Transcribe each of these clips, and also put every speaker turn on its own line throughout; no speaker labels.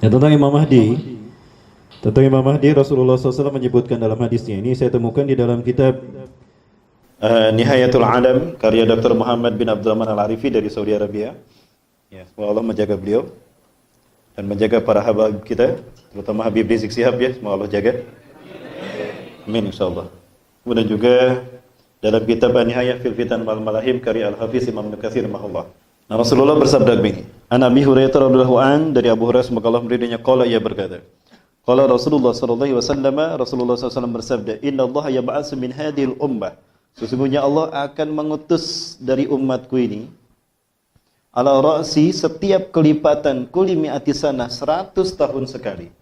Ya, tentang Imam Mahdi, tentang Imam Mahdi Rasulullah SAW menyebutkan dalam hadisnya ini saya temukan di dalam kitab uh, Nihayatul Alam karya Dr. Muhammad bin Abdurrahman Al-Arifi dari Saudi Arabia. Ya, semoga Allah menjaga beliau dan menjaga para habib kita, terutama Habib Rizik Sihab ya, semoga Allah jaga. Amin insyaallah. Kemudian juga dalam kitab An-Nihayah fil Fitan wal Malahim karya Al-Hafiz Imam Nukathir rahimahullah. Nah, Rasulullah bersabda begini. An Abi Hurairah radhiyallahu an dari Abu Hurairah semoga Allah meridainya qala ia berkata. Qala Rasulullah sallallahu alaihi wasallam Rasulullah SAW bersabda, "Inna Allah yab'atsu min hadhil ummah." Sesungguhnya Allah akan mengutus dari umatku ini ala ra'si setiap kelipatan kuli mi'ati sana 100 tahun sekali.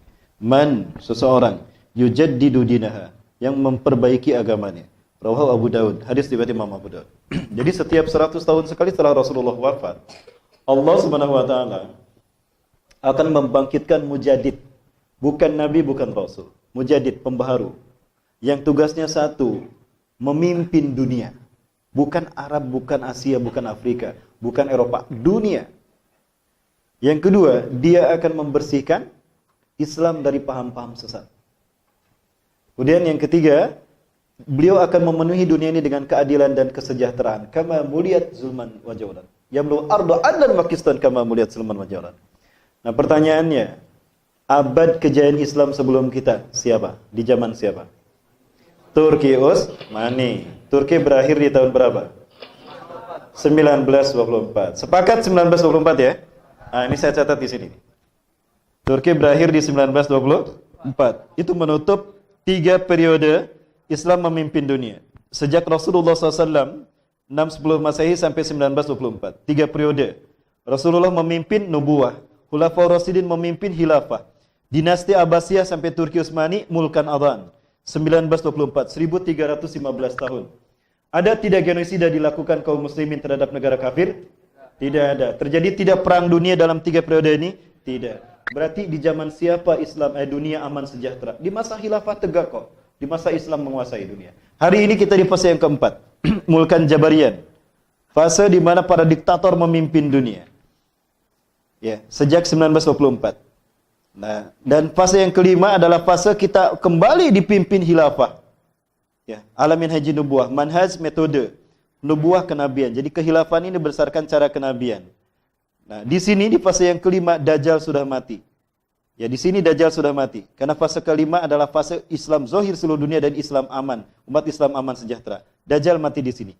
Man seseorang yujaddidu dinaha yang memperbaiki agamanya. Rawahu Abu Daud. Hadis riwayat Imam Abu Daud. Jadi setiap 100 tahun sekali setelah Rasulullah wafat, Allah Subhanahu wa taala akan membangkitkan mujadid. Bukan nabi, bukan rasul. Mujadid, pembaharu. Yang tugasnya satu, memimpin dunia. Bukan Arab, bukan Asia, bukan Afrika, bukan Eropa, dunia. Yang kedua, dia akan membersihkan Islam dari paham-paham sesat. Kemudian yang ketiga, beliau akan memenuhi dunia ini dengan keadilan dan kesejahteraan. Kama muliat zulman wa jawran. Yamlu ardu adlan Pakistan kama muliat zulman wa. Nah pertanyaannya, abad kejayaan Islam sebelum kita siapa? Di zaman siapa? Turki Utsmani. Turki berakhir di tahun berapa? 1924. Sepakat 1924 ya? Nah, ini saya catat di sini. Turki berakhir di 1924. Itu menutup tiga periode Islam memimpin dunia. Sejak Rasulullah SAW 610 Masehi sampai 1924. Tiga periode. Rasulullah memimpin nubuah. Khulafaur Rasidin memimpin hilafah. Dinasti Abbasiyah sampai Turki Utsmani Mulkan Adhan. 1924, 1315 tahun. Ada tidak genosida dilakukan kaum muslimin terhadap negara kafir? Tidak ada. Terjadi tidak perang dunia dalam tiga periode ini? Tidak. Berarti di zaman siapa Islam eh dunia aman sejahtera? Di masa khilafah tegak kok di masa Islam menguasai dunia. Hari ini kita di fase yang keempat, Mulkan Jabarian. Fase di mana para diktator memimpin dunia. Ya, sejak 1924. Nah, dan fase yang kelima adalah fase kita kembali dipimpin hilafah. Ya, alamin haji nubuah, manhaj metode nubuah kenabian. Jadi kehilafan ini berdasarkan cara kenabian. Nah, di sini di fase yang kelima Dajjal sudah mati. Ya di sini Dajjal sudah mati. Karena fase kelima adalah fase Islam zohir seluruh dunia dan Islam aman. Umat Islam aman sejahtera. Dajjal mati di sini.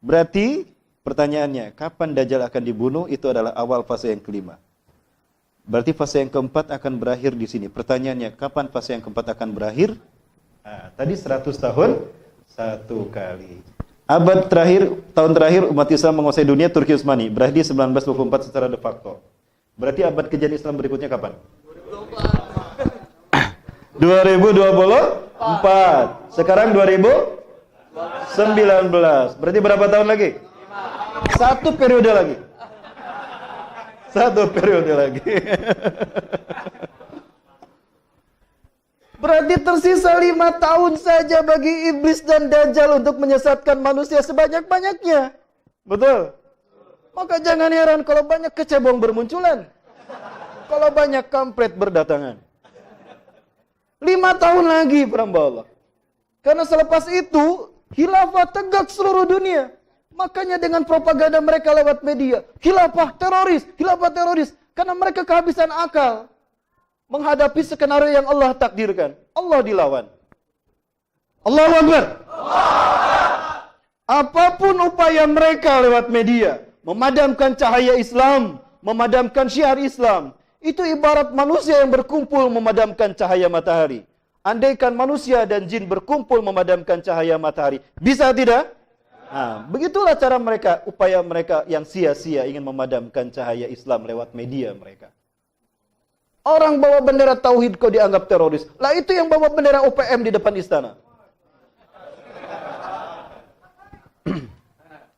Berarti pertanyaannya, kapan Dajjal akan dibunuh? Itu adalah awal fase yang kelima. Berarti fase yang keempat akan berakhir di sini. Pertanyaannya, kapan fase yang keempat akan berakhir? Nah, tadi 100 tahun satu kali. Abad terakhir, tahun terakhir umat Islam menguasai dunia Turki Utsmani berakhir di 1924 secara de facto. Berarti abad kejadian Islam berikutnya kapan? 2024. Sekarang 2019. Berarti berapa tahun lagi? Satu periode lagi. Satu periode lagi. Berarti tersisa lima tahun saja bagi iblis dan dajjal untuk menyesatkan manusia sebanyak-banyaknya. Betul? Maka jangan heran kalau banyak kecebong bermunculan. Kalau banyak kampret berdatangan. Lima tahun lagi peramba Allah. Karena selepas itu, khilafah tegak seluruh dunia. Makanya dengan propaganda mereka lewat media. Khilafah teroris, khilafah teroris. Karena mereka kehabisan akal. Menghadapi skenario yang Allah takdirkan. Allah dilawan. Allah Akbar. Apa pun upaya mereka lewat media. Memadamkan cahaya Islam. Memadamkan syiar Islam itu ibarat manusia yang berkumpul memadamkan cahaya matahari. Andaikan manusia dan jin berkumpul memadamkan cahaya matahari, bisa tidak? Nah, begitulah cara mereka, upaya mereka yang sia-sia ingin memadamkan cahaya Islam lewat media mereka. Orang bawa bendera tauhid kau dianggap teroris. Lah itu yang bawa bendera UPM di depan istana.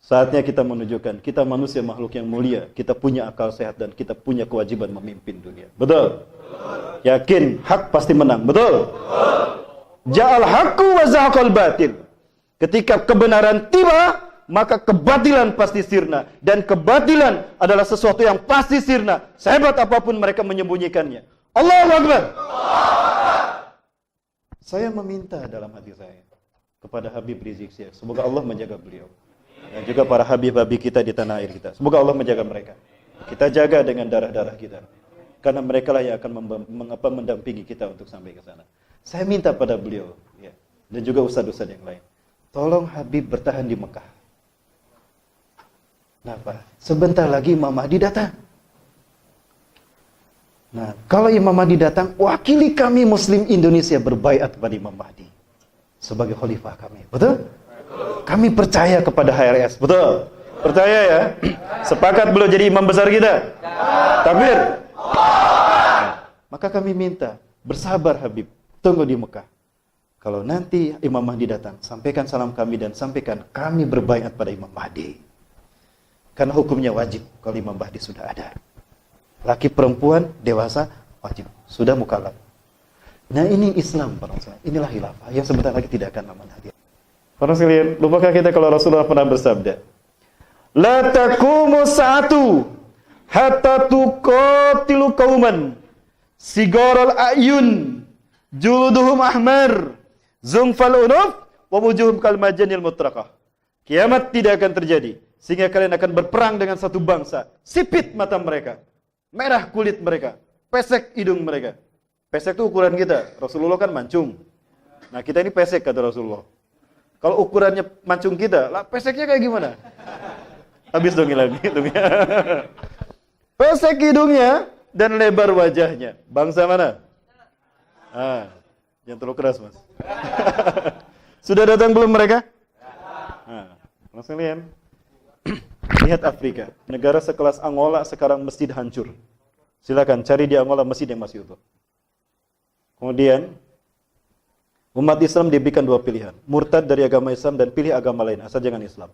Saatnya kita menunjukkan kita manusia makhluk yang mulia, kita punya akal sehat dan kita punya kewajiban memimpin dunia. Betul? Yakin hak pasti menang. Betul? Ja'al haqqu wa zahaqal batil. Ketika kebenaran tiba, maka kebatilan pasti sirna dan kebatilan adalah sesuatu yang pasti sirna sehebat apa pun mereka menyembunyikannya Allahu Akbar saya meminta dalam hati saya kepada Habib Rizik Syihab semoga Allah menjaga beliau dan juga para habib-habib kita di tanah air kita semoga Allah menjaga mereka kita jaga dengan darah-darah kita karena mereka lah yang akan mengapa mendampingi kita untuk sampai ke sana saya minta pada beliau ya, dan juga ustadz-ustadz yang lain tolong Habib bertahan di Mekah Kenapa? Sebentar lagi Imam Mahdi datang. Nah, kalau Imam Mahdi datang, wakili kami Muslim Indonesia berbaiat kepada Imam Mahdi sebagai khalifah kami. Betul? Kami percaya kepada HRS. Betul? Percaya ya? Sepakat belum jadi imam besar kita? Takbir. Maka kami minta, bersabar Habib, tunggu di Mekah. Kalau nanti Imam Mahdi datang, sampaikan salam kami dan sampaikan kami berbaiat pada Imam Mahdi. Karena hukumnya wajib kalau Imam Mahdi sudah ada. Laki perempuan dewasa wajib, sudah mukallaf. Nah ini Islam para. Inilah khilafah yang sebentar lagi tidak akan lama lagi. Para sekalian, lupakah kita kalau Rasulullah pernah bersabda, "La taqumu sa'atu hatta tuqatilu qauman sigaral ayun juluduhum ahmar zungfal unuf wa wujuhum kal majanil mutraqah." Kiamat tidak akan terjadi sehingga kalian akan berperang dengan satu bangsa. Sipit mata mereka. Merah kulit mereka. Pesek hidung mereka. Pesek itu ukuran kita. Rasulullah kan mancung. Nah kita ini pesek kata Rasulullah. Kalau ukurannya mancung kita, lah peseknya kayak gimana? Habis dong lagi hidungnya. pesek hidungnya dan lebar wajahnya. Bangsa mana? Ah, yang terlalu keras mas. Sudah datang belum mereka? Nah, Mas kalian, Lihat Afrika, negara sekelas Angola sekarang masjid hancur. Silakan cari di Angola masjid yang masih utuh. Kemudian umat Islam diberikan dua pilihan, murtad dari agama Islam dan pilih agama lain asal jangan Islam.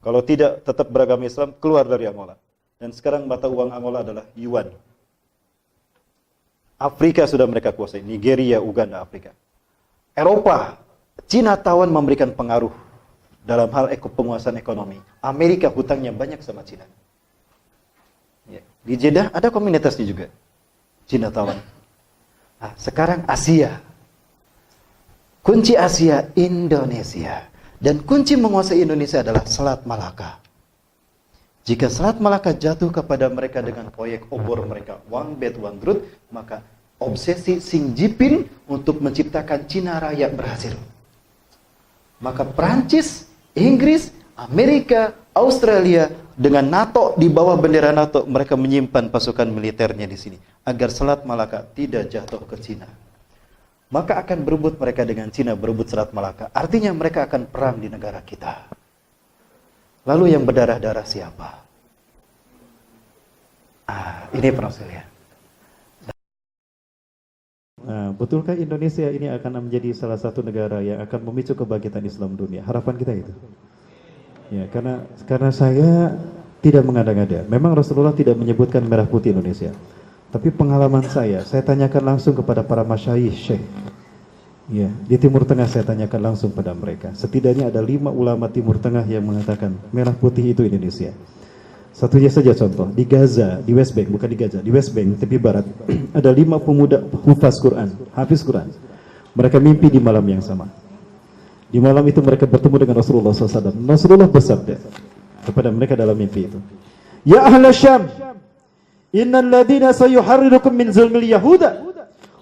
Kalau tidak tetap beragama Islam, keluar dari Angola. Dan sekarang mata uang Angola adalah yuan. Afrika sudah mereka kuasai, Nigeria, Uganda, Afrika. Eropa, Cina tawan memberikan pengaruh dalam hal penguasaan ekonomi. Amerika hutangnya banyak sama Cina. Ya. Di Jeddah ada komunitasnya juga. Cina tawan. Nah, sekarang Asia. Kunci Asia Indonesia. Dan kunci menguasai Indonesia adalah Selat Malaka. Jika Selat Malaka jatuh kepada mereka dengan proyek obor mereka One Belt One Road, maka obsesi Xi Jinping untuk menciptakan Cina Raya berhasil. Maka Prancis Inggris, Amerika, Australia dengan NATO di bawah bendera NATO mereka menyimpan pasukan militernya di sini agar Selat Malaka tidak jatuh ke Cina. Maka akan berebut mereka dengan Cina berebut Selat Malaka. Artinya mereka akan perang di negara kita. Lalu yang berdarah-darah siapa? Ah, ini ya.
Nah, betulkah Indonesia ini akan menjadi salah satu negara yang akan memicu kebangkitan Islam dunia? Harapan kita itu. Ya, karena karena saya tidak mengada-ngada. Memang Rasulullah tidak menyebutkan merah putih Indonesia. Tapi pengalaman saya, saya tanyakan langsung kepada para masyayikh syekh. Ya, di Timur Tengah saya tanyakan langsung pada mereka. Setidaknya ada lima ulama Timur Tengah yang mengatakan merah putih itu Indonesia. Satunya saja contoh, di Gaza, di West Bank, bukan di Gaza, di West Bank, tepi barat, ada lima pemuda hufaz Quran, hafiz Quran. Mereka mimpi di malam yang sama. Di malam itu mereka bertemu dengan Rasulullah SAW. Rasulullah bersabda kepada mereka dalam mimpi itu. Ya ahla Syam, innal ladina sayuharrirukum min zulmil yahuda,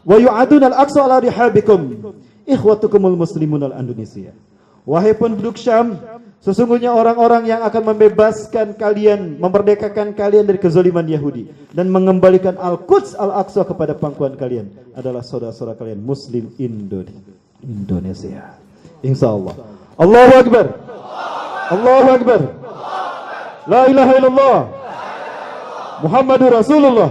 wa yu'aduna al-aqsa ala rihabikum, ikhwatukumul muslimun al-Indonesia. Wahai penduduk Syam, Sesungguhnya orang-orang yang akan membebaskan kalian, memerdekakan kalian dari kezaliman Yahudi dan mengembalikan Al-Quds Al-Aqsa kepada pangkuan kalian adalah saudara-saudara kalian Muslim Indonesia. Insya Allah. Allahu Akbar. Allahu Akbar. La ilaha illallah. Muhammadur Rasulullah.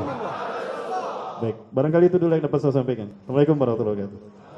Baik, barangkali itu dulu yang dapat saya sampaikan. Assalamualaikum warahmatullahi wabarakatuh.